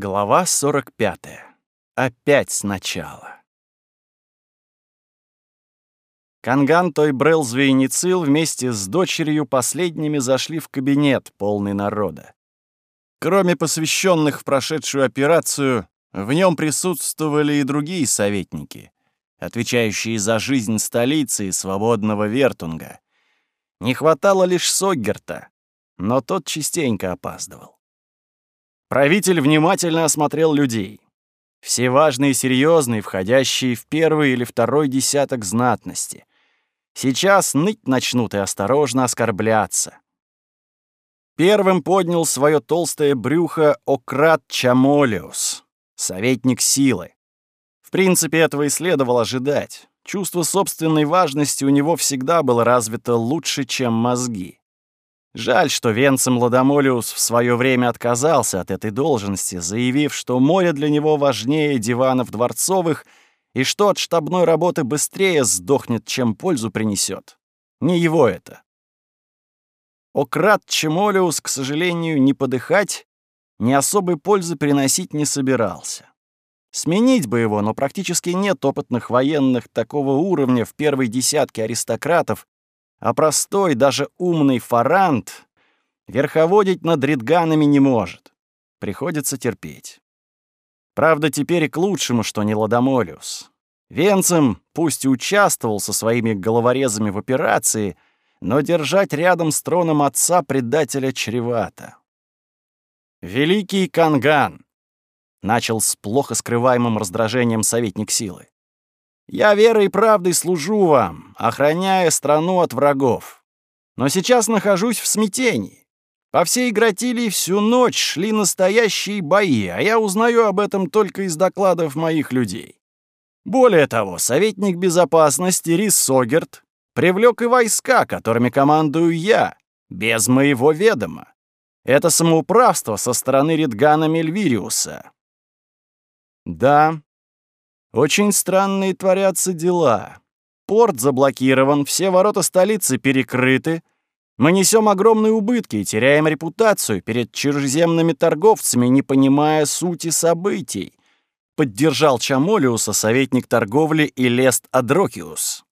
Глава 45. Опять сначала. Канган Тойбрел Звейницил вместе с дочерью последними зашли в кабинет, полный народа. Кроме посвященных в прошедшую операцию, в нем присутствовали и другие советники, отвечающие за жизнь столицы и свободного Вертунга. Не хватало лишь Соггерта, но тот частенько опаздывал. Правитель внимательно осмотрел людей. Все важные и серьезные, входящие в первый или второй десяток знатности. Сейчас ныть начнут и осторожно оскорбляться. Первым поднял свое толстое брюхо Ократ Чамолиус, советник силы. В принципе, этого и следовало ожидать. Чувство собственной важности у него всегда было развито лучше, чем мозги. Жаль, что Венцем Ладомолиус в свое время отказался от этой должности, заявив, что море для него важнее диванов дворцовых и что от штабной работы быстрее сдохнет, чем пользу принесет. Не его это. Ократ Чемолиус, к сожалению, не подыхать, ни особой пользы приносить не собирался. Сменить бы его, но практически нет опытных военных такого уровня в первой десятке аристократов, а простой, даже умный фарант верховодить над редганами не может. Приходится терпеть. Правда, теперь и к лучшему, что не Ладомолиус. Венцем пусть и участвовал со своими головорезами в операции, но держать рядом с троном отца предателя чревато. «Великий Канган!» — начал с плохо скрываемым раздражением советник силы. Я верой и правдой служу вам, охраняя страну от врагов. Но сейчас нахожусь в смятении. По всей Гратилии всю ночь шли настоящие бои, а я узнаю об этом только из докладов моих людей. Более того, советник безопасности Рис Согерт привлек и войска, которыми командую я, без моего ведома. Это самоуправство со стороны Ридгана Мельвириуса. Да, очень странные творятся дела. Порт заблокирован, все ворота столицы перекрыты. Мы несем огромные убытки и теряем репутацию перед чужеземными торговцами, не понимая сути событий. Поддержал Чамолиуса советник торговли Илест Адрокиус.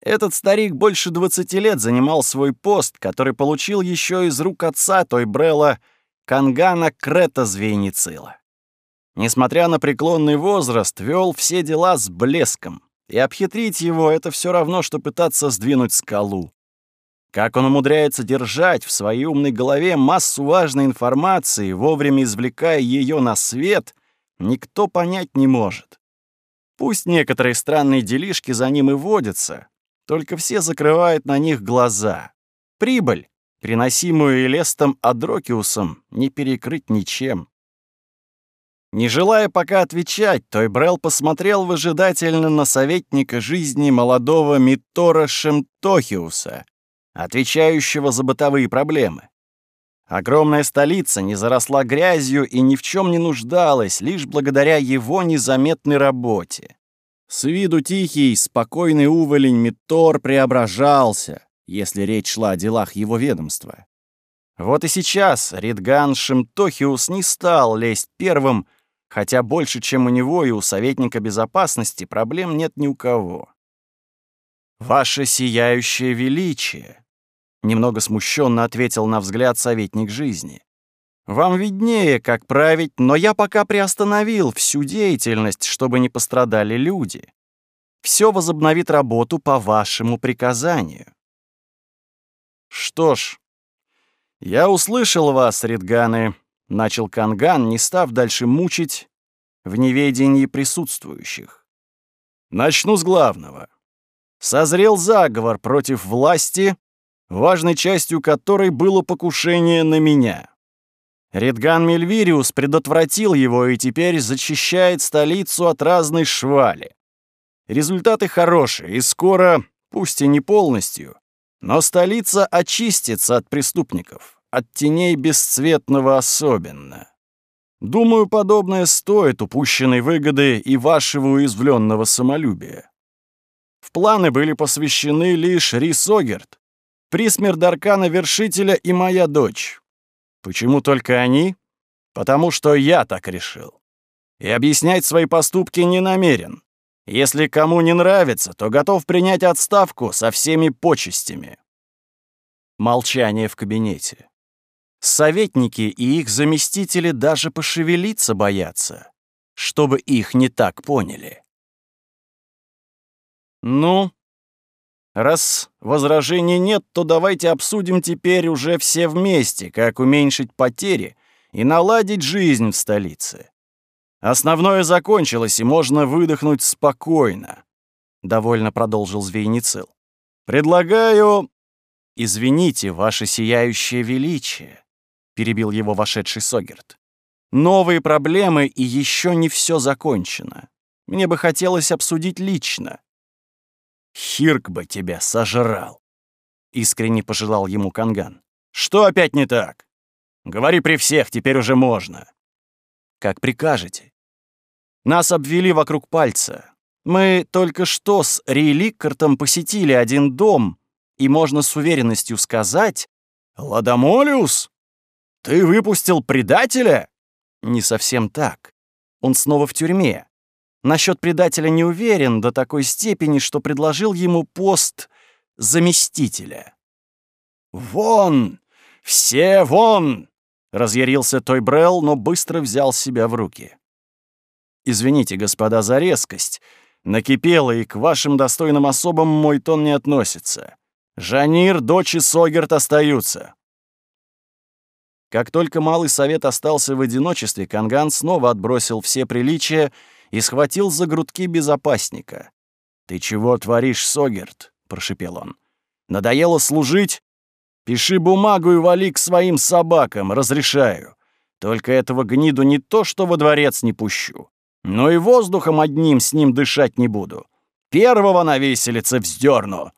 Этот старик больше 20 лет занимал свой пост, который получил еще из рук отца той Брелла Кангана Крета Звейницила несмотря на преклонный возраст, вел все дела с блеском, и обхитрить его — это все равно, что пытаться сдвинуть скалу. Как он умудряется держать в своей умной голове массу важной информации, вовремя извлекая ее на свет, никто понять не может. Пусть некоторые странные делишки за ним и водятся, только все закрывают на них глаза. Прибыль, приносимую Элестом Адрокиусом, не перекрыть ничем. Не желая пока отвечать, Тойбрел посмотрел выжидательно на советника жизни молодого Митора Шемтохиуса, отвечающего за бытовые проблемы. Огромная столица не заросла грязью и ни в чем не нуждалась, лишь благодаря его незаметной работе. С виду тихий, спокойный уволень Митор преображался, если речь шла о делах его ведомства. Вот и сейчас Ридган Шемтохиус не стал лезть первым, хотя больше, чем у него и у советника безопасности, проблем нет ни у кого. «Ваше сияющее величие», — немного смущенно ответил на взгляд советник жизни. «Вам виднее, как править, но я пока приостановил всю деятельность, чтобы не пострадали люди. Все возобновит работу по вашему приказанию». «Что ж, я услышал вас, Ридганы», — начал Канган, не став дальше мучить в неведении присутствующих. Начну с главного. Созрел заговор против власти, важной частью которой было покушение на меня. Редган Мельвириус предотвратил его и теперь зачищает столицу от разной швали. Результаты хорошие, и скоро, пусть и не полностью, но столица очистится от преступников от теней бесцветного особенно. Думаю, подобное стоит упущенной выгоды и вашего уязвленного самолюбия. В планы были посвящены лишь Рис Огерт, Присмер Даркана Вершителя и моя дочь. Почему только они? Потому что я так решил. И объяснять свои поступки не намерен. Если кому не нравится, то готов принять отставку со всеми почестями. Молчание в кабинете. Советники и их заместители даже пошевелиться боятся, чтобы их не так поняли. Ну, раз возражений нет, то давайте обсудим теперь уже все вместе, как уменьшить потери и наладить жизнь в столице. Основное закончилось, и можно выдохнуть спокойно, — довольно продолжил Звейницил. Предлагаю... Извините, ваше сияющее величие, — перебил его вошедший Согерт. Новые проблемы, и еще не все закончено. Мне бы хотелось обсудить лично. Хирк бы тебя сожрал, — искренне пожелал ему Канган. Что опять не так? Говори при всех, теперь уже можно. Как прикажете. Нас обвели вокруг пальца. Мы только что с Рейликкартом посетили один дом, и можно с уверенностью сказать... «Ладомолиус? Ты выпустил предателя?» Не совсем так. Он снова в тюрьме. Насчет предателя не уверен до такой степени, что предложил ему пост заместителя. «Вон! Все вон!» Разъярился Той Брелл, но быстро взял себя в руки. «Извините, господа, за резкость. Накипело, и к вашим достойным особам мой тон не относится. Жанир, дочь и Согерт остаются». Как только Малый Совет остался в одиночестве, Канган снова отбросил все приличия и схватил за грудки безопасника. «Ты чего творишь, Согерт?» — прошипел он. «Надоело служить? Пиши бумагу и вали к своим собакам, разрешаю. Только этого гниду не то, что во дворец не пущу, но и воздухом одним с ним дышать не буду. Первого на виселице вздерну.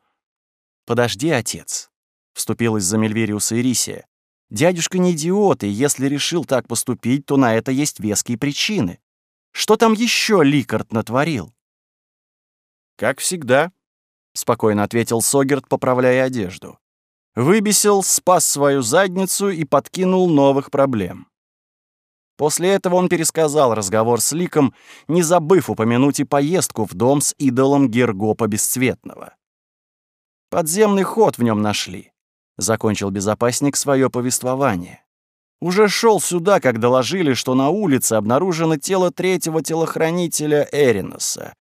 «Подожди, отец», — вступилась за Мельвериуса Ирисия. «Дядюшка не идиот, и если решил так поступить, то на это есть веские причины. Что там еще Ликард натворил?» «Как всегда», — спокойно ответил Согерт, поправляя одежду. Выбесил, спас свою задницу и подкинул новых проблем. После этого он пересказал разговор с Ликом, не забыв упомянуть и поездку в дом с идолом Гергопа Бесцветного. «Подземный ход в нем нашли», — закончил безопасник свое повествование. «Уже шел сюда, как доложили, что на улице обнаружено тело третьего телохранителя Эриноса.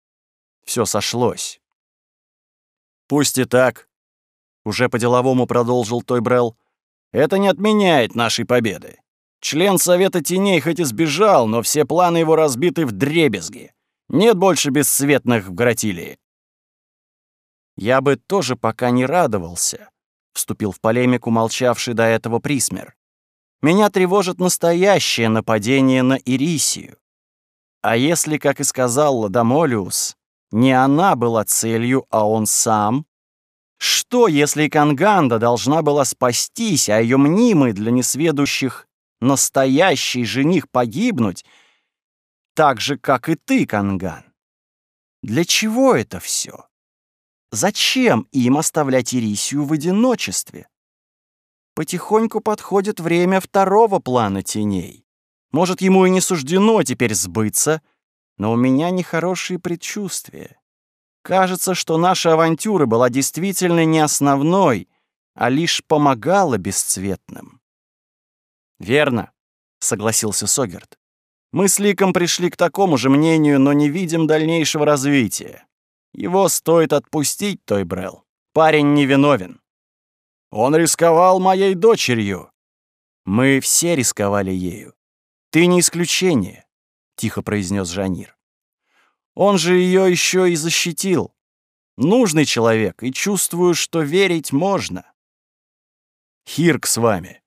Все сошлось». «Пусть и так», уже по-деловому продолжил Тойбрелл. «Это не отменяет нашей победы. Член Совета Теней хоть и сбежал, но все планы его разбиты в дребезги. Нет больше бесцветных в Гратилии». «Я бы тоже пока не радовался», — вступил в полемику молчавший до этого Присмер. «Меня тревожит настоящее нападение на Ирисию. А если, как и сказал Ладомолиус, не она была целью, а он сам, что, если Канганда должна была спастись, а ее мнимый для несведущих настоящий жених погибнуть, так же, как и ты, Канган? Для чего это все? Зачем им оставлять Ирисию в одиночестве? Потихоньку подходит время второго плана теней. Может, ему и не суждено теперь сбыться, но у меня нехорошие предчувствия. Кажется, что наша авантюра была действительно не основной, а лишь помогала бесцветным. «Верно», — согласился Согерт. «Мы с Ликом пришли к такому же мнению, но не видим дальнейшего развития. Его стоит отпустить, Той Брелл. Парень невиновен. Он рисковал моей дочерью. Мы все рисковали ею. Ты не исключение», — тихо произнес Жанир. Он же ее еще и защитил. Нужный человек, и чувствую, что верить можно. Хирк с вами.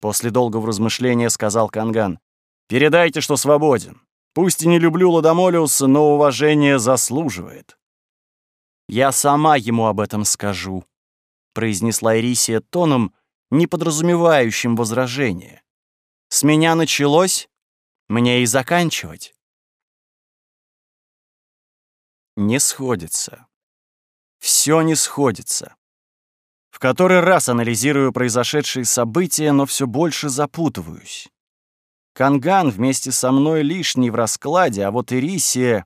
После долгого размышления сказал Канган. Передайте, что свободен. Пусть и не люблю Ладомолиуса, но уважение заслуживает. Я сама ему об этом скажу, произнесла Ирисия тоном, не подразумевающим возражения. С меня началось, мне и заканчивать не сходится. Все не сходится. В который раз анализирую произошедшие события, но все больше запутываюсь. Канган вместе со мной лишний в раскладе, а вот Ирисия...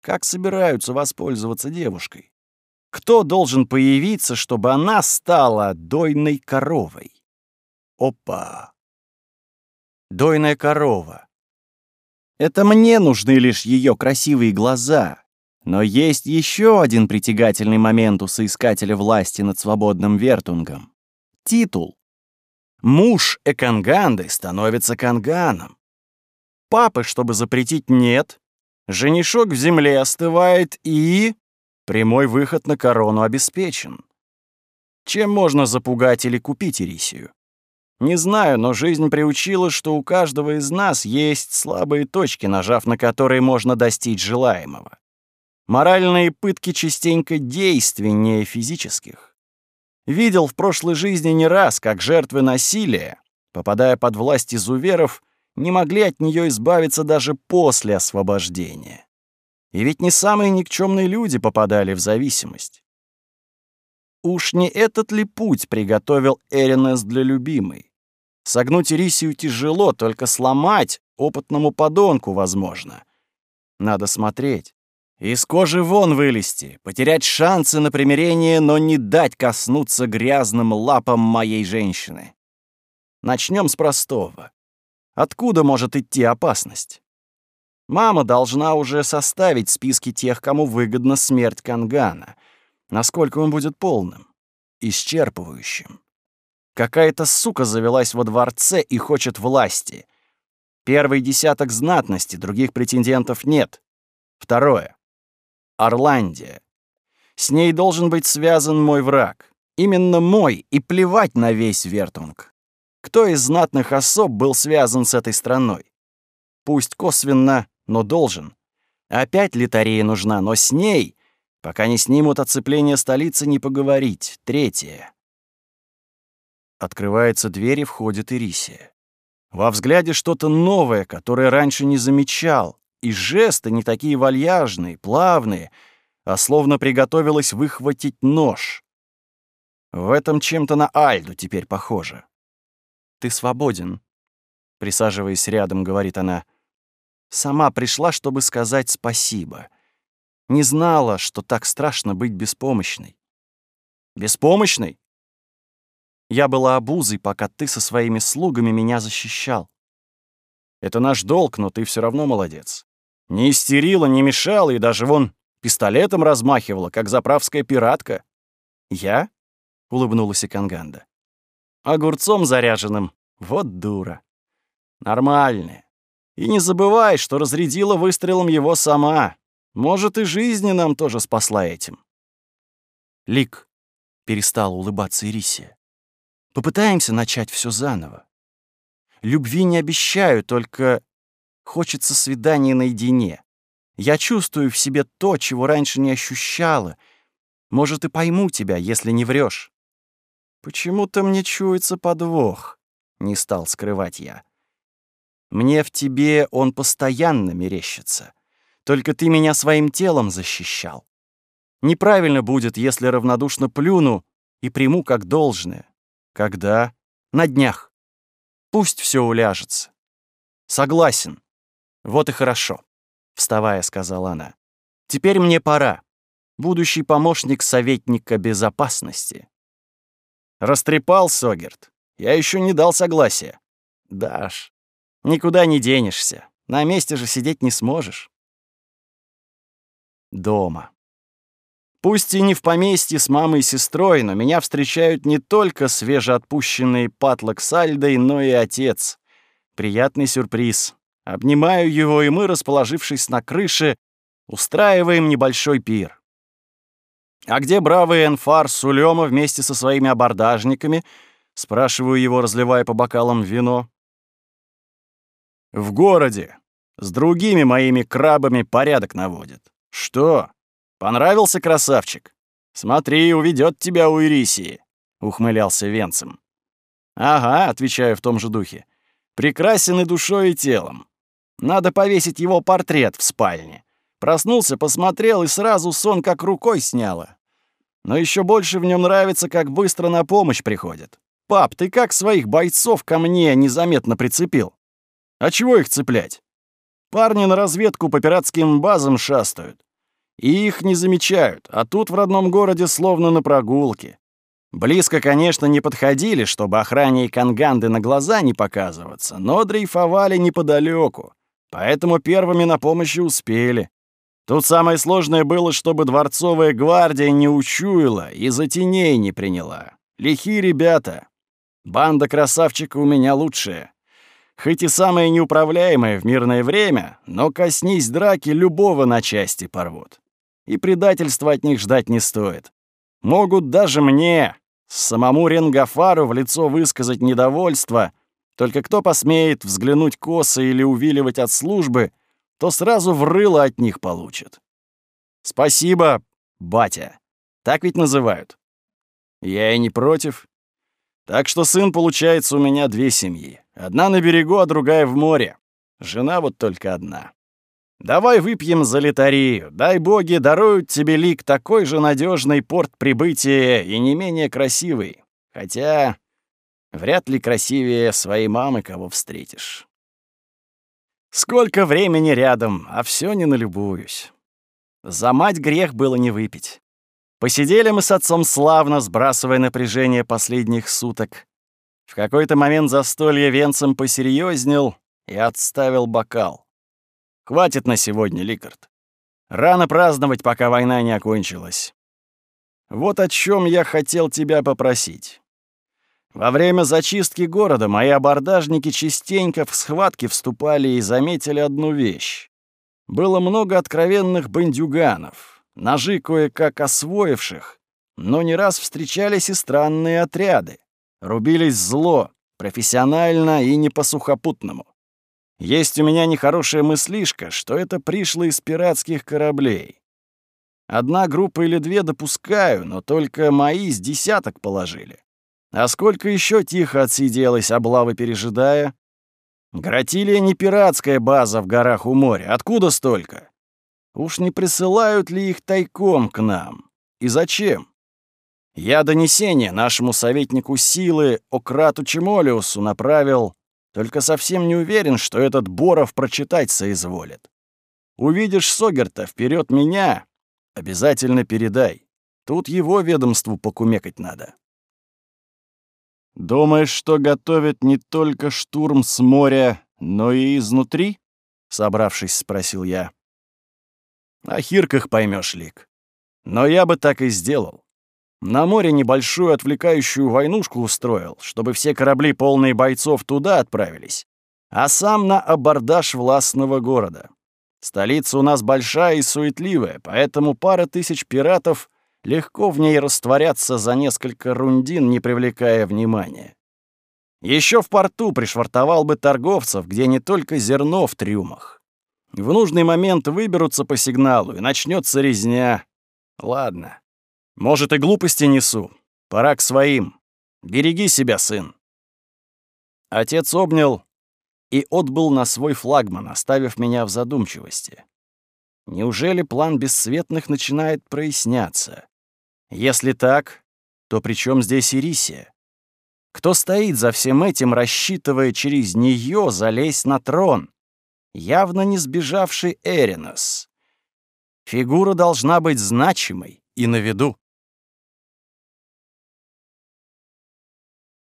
Как собираются воспользоваться девушкой? Кто должен появиться, чтобы она стала дойной коровой? Опа! Дойная корова. Это мне нужны лишь ее красивые глаза. Но есть еще один притягательный момент у соискателя власти над свободным Вертунгом. Титул. Муж Эканганды становится канганом. Папы, чтобы запретить, нет. Женишок в земле остывает и... Прямой выход на корону обеспечен. Чем можно запугать или купить Ирисию? Не знаю, но жизнь приучила, что у каждого из нас есть слабые точки, нажав на которые можно достичь желаемого. Моральные пытки частенько действеннее физических. Видел в прошлой жизни не раз, как жертвы насилия, попадая под власть изуверов, не могли от нее избавиться даже после освобождения. И ведь не самые никчемные люди попадали в зависимость. Уж не этот ли путь приготовил Эринес для любимой? Согнуть Ирисию тяжело, только сломать опытному подонку возможно. Надо смотреть. Из кожи вон вылезти, потерять шансы на примирение, но не дать коснуться грязным лапам моей женщины. Начнем с простого. Откуда может идти опасность? Мама должна уже составить списки тех, кому выгодна смерть Кангана. Насколько он будет полным, исчерпывающим. Какая-то сука завелась во дворце и хочет власти. Первый десяток знатности, других претендентов нет. Второе. Орландия. С ней должен быть связан мой враг. Именно мой, и плевать на весь Вертунг. Кто из знатных особ был связан с этой страной? Пусть косвенно, но должен. Опять Литарея нужна, но с ней, пока не снимут оцепление столицы, не поговорить. Третье. Открывается дверь и входит Ирисия. Во взгляде что-то новое, которое раньше не замечал, и жесты не такие вальяжные, плавные, а словно приготовилась выхватить нож. В этом чем-то на Альду теперь похоже. «Ты свободен», — присаживаясь рядом, говорит она. «Сама пришла, чтобы сказать спасибо. Не знала, что так страшно быть беспомощной». «Беспомощной?» Я была обузой, пока ты со своими слугами меня защищал. Это наш долг, но ты все равно молодец. Не истерила, не мешала и даже вон пистолетом размахивала, как заправская пиратка. Я? — улыбнулась Иканганда. Огурцом заряженным. Вот дура. Нормальная. И не забывай, что разрядила выстрелом его сама. Может, и жизни нам тоже спасла этим. Лик перестала улыбаться Ирисия. Попытаемся начать все заново. Любви не обещаю, только хочется свидания наедине. Я чувствую в себе то, чего раньше не ощущала. Может, и пойму тебя, если не врешь. Почему-то мне чуется подвох, не стал скрывать я. Мне в тебе он постоянно мерещится. Только ты меня своим телом защищал. Неправильно будет, если равнодушно плюну и приму как должное. Когда? На днях. Пусть все уляжется. Согласен. Вот и хорошо. Вставая, сказала она. Теперь мне пора. Будущий помощник советника безопасности. Растрепал Согерт. Я еще не дал согласия. Дашь. Никуда не денешься. На месте же сидеть не сможешь. Дома. Пусть и не в поместье с мамой и сестрой, но меня встречают не только свежеотпущенные Патлок с Альдой, но и отец. Приятный сюрприз. Обнимаю его, и мы, расположившись на крыше, устраиваем небольшой пир. «А где бравый Энфар Сулема вместе со своими абордажниками?» — спрашиваю его, разливая по бокалам вино. «В городе. С другими моими крабами порядок наводит. Что?» Понравился красавчик? Смотри, уведет тебя у Ирисии, ухмылялся Венцем. Ага, отвечаю в том же духе. Прекрасен и душой, и телом. Надо повесить его портрет в спальне. Проснулся, посмотрел, и сразу сон как рукой сняло. Но еще больше в нем нравится, как быстро на помощь приходит. Пап, ты как своих бойцов ко мне незаметно прицепил? А чего их цеплять? Парни на разведку по пиратским базам шастают. И их не замечают, а тут в родном городе словно на прогулке. Близко, конечно, не подходили, чтобы охране и канганды на глаза не показываться, но дрейфовали неподалеку, поэтому первыми на помощь успели. Тут самое сложное было, чтобы дворцовая гвардия не учуяла и за теней не приняла. Лихие ребята. Банда красавчика у меня лучшая. Хоть и самая неуправляемая в мирное время, но коснись драки, любого на части порвут. И предательства от них ждать не стоит. Могут даже мне, самому Ренгафару, в лицо высказать недовольство, только кто посмеет взглянуть косо или увиливать от службы, то сразу в рыло от них получит. Спасибо, батя. Так ведь называют. Я и не против. Так что сын, получается, у меня две семьи. Одна на берегу, а другая в море. Жена вот только одна. Давай выпьем за литарию. Дай боги даруют тебе лик такой же надежный порт прибытия и не менее красивый. Хотя вряд ли красивее своей мамы кого встретишь. Сколько времени рядом, а все не налюбуюсь. За мать грех было не выпить. Посидели мы с отцом славно, сбрасывая напряжение последних суток. В какой-то момент застолье венцем посерьезнел и отставил бокал. Хватит на сегодня, Ликард. Рано праздновать, пока война не окончилась. Вот о чем я хотел тебя попросить. Во время зачистки города мои абордажники частенько в схватки вступали и заметили одну вещь. Было много откровенных бандюганов, ножи кое-как освоивших, но не раз встречались и странные отряды. Рубились зло, профессионально и не по-сухопутному. Есть у меня нехорошая мыслишка, что это пришло из пиратских кораблей. Одна группа или две допускаю, но только мои с десяток положили. А сколько еще тихо отсиделось, облавы пережидая? Гратилия не пиратская база в горах у моря. Откуда столько? Уж не присылают ли их тайком к нам? И зачем? Я донесение нашему советнику силы Ократу Чемолиусу направил только совсем не уверен, что этот Боров прочитать соизволит. Увидишь Согерта вперед меня, обязательно передай. Тут его ведомству покумекать надо. Думаешь, что готовят не только штурм с моря, но и изнутри? Собравшись, спросил я. О хирках поймешь, Лик. Но я бы так и сделал. На море небольшую отвлекающую войнушку устроил, чтобы все корабли, полные бойцов, туда отправились, а сам на абордаж властного города. Столица у нас большая и суетливая, поэтому пара тысяч пиратов легко в ней растворятся за несколько рундин, не привлекая внимания. Еще в порту пришвартовал бы торговцев, где не только зерно в трюмах. В нужный момент выберутся по сигналу, и начнется резня. Ладно, может, и глупости несу. Пора к своим. Береги себя, сын. Отец обнял и отбыл на свой флагман, оставив меня в задумчивости. Неужели план бесцветных начинает проясняться? Если так, то при чем здесь Ирисия? Кто стоит за всем этим, рассчитывая через нее залезть на трон? Явно не сбежавший Эринос. Фигура должна быть значимой и на виду.